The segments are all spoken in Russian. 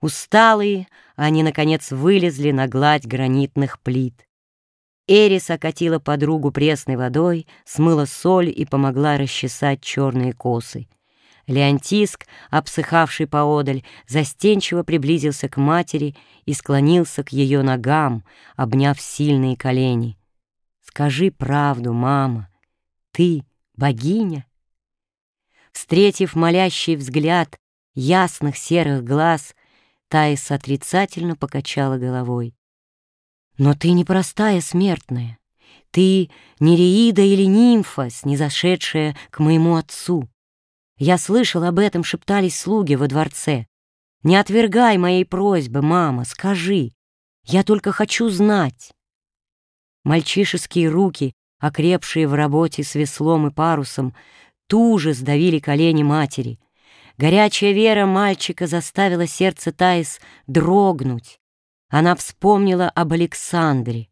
Усталые, они, наконец, вылезли на гладь гранитных плит. Эрис окатила подругу пресной водой, смыла соль и помогла расчесать черные косы. Леонтиск, обсыхавший поодаль, застенчиво приблизился к матери и склонился к ее ногам, обняв сильные колени. «Скажи правду, мама, ты богиня?» Встретив молящий взгляд ясных серых глаз, Таис отрицательно покачала головой. Но ты не простая смертная. Ты нереида или нимфа, снизошедшая к моему отцу. Я слышал об этом, шептались слуги во дворце. Не отвергай моей просьбы, мама, скажи. Я только хочу знать. Мальчишеские руки, окрепшие в работе с веслом и парусом, туже сдавили колени матери. Горячая вера мальчика заставила сердце Таис дрогнуть. Она вспомнила об Александре.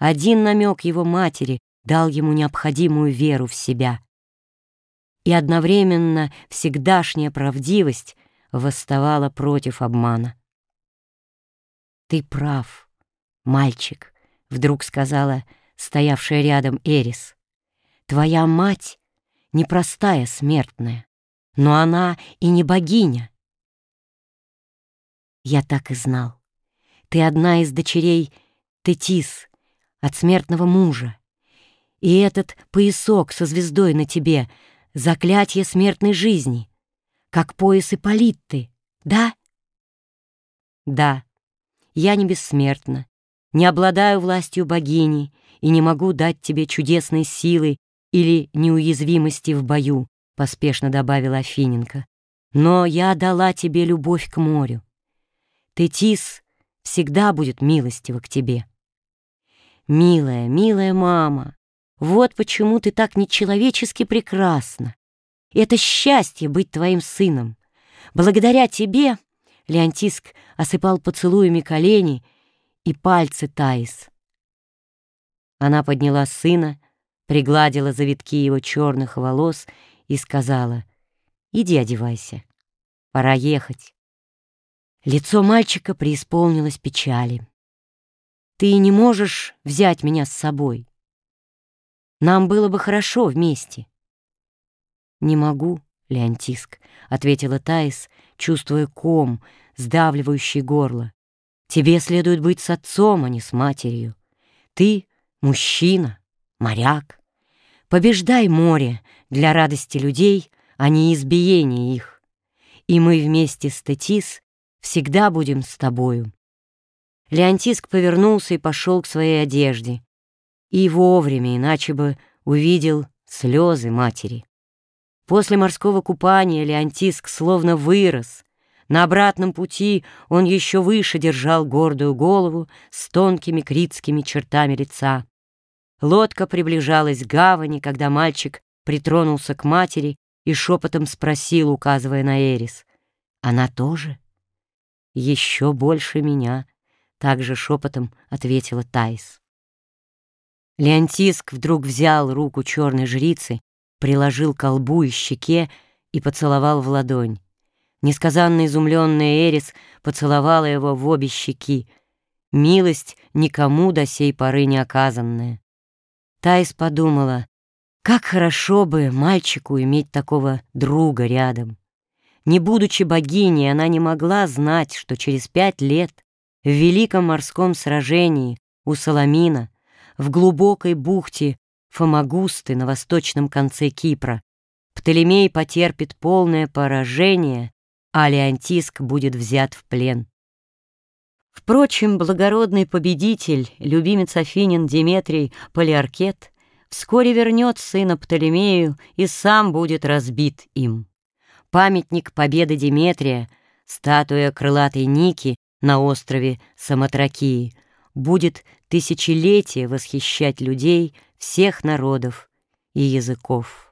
Один намек его матери дал ему необходимую веру в себя. И одновременно всегдашняя правдивость восставала против обмана. «Ты прав, мальчик», — вдруг сказала стоявшая рядом Эрис. «Твоя мать — непростая смертная, но она и не богиня». Я так и знал. Ты одна из дочерей Тетис, от смертного мужа. И этот поясок со звездой на тебе — заклятие смертной жизни, как пояс Ипполитты, да? Да, я не бессмертна, не обладаю властью богини и не могу дать тебе чудесной силы или неуязвимости в бою, поспешно добавила Афиненко. Но я дала тебе любовь к морю. Тетис всегда будет милостива к тебе. Милая, милая мама, вот почему ты так нечеловечески прекрасна. Это счастье быть твоим сыном. Благодаря тебе Леонтиск осыпал поцелуями колени и пальцы Таис. Она подняла сына, пригладила завитки его черных волос и сказала, «Иди одевайся, пора ехать». Лицо мальчика преисполнилось печали. «Ты не можешь взять меня с собой. Нам было бы хорошо вместе». «Не могу, Леонтиск», — ответила Таис, чувствуя ком, сдавливающий горло. «Тебе следует быть с отцом, а не с матерью. Ты — мужчина, моряк. Побеждай море для радости людей, а не избиения их. И мы вместе с Тетис всегда будем с тобою». Леонтиск повернулся и пошел к своей одежде. И вовремя, иначе бы увидел слезы матери. После морского купания Леонтиск словно вырос. На обратном пути он еще выше держал гордую голову с тонкими критскими чертами лица. Лодка приближалась к гавани, когда мальчик притронулся к матери и шепотом спросил, указывая на Эрис. «Она тоже?» еще больше меня», — также шепотом ответила Тайс. Леонтиск вдруг взял руку черной жрицы, приложил к колбу и щеке и поцеловал в ладонь. Несказанно изумленная Эрис поцеловала его в обе щеки. Милость никому до сей поры не оказанная. Тайс подумала, как хорошо бы мальчику иметь такого друга рядом. Не будучи богиней, она не могла знать, что через пять лет в великом морском сражении у Соломина, в глубокой бухте Фомагусты на восточном конце Кипра, Птолемей потерпит полное поражение, а Леонтиск будет взят в плен. Впрочем, благородный победитель, любимец Афинин Диметрий Полиаркет, вскоре вернет сына Птолемею и сам будет разбит им памятник победы Диметрия, статуя крылатой Ники на острове Самотракии будет тысячелетие восхищать людей всех народов и языков.